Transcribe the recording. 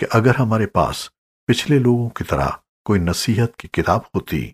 کہ اگر ہمارے پاس پچھلے لوگوں کی طرح کوئی نصیحت کی کتاب ہوتی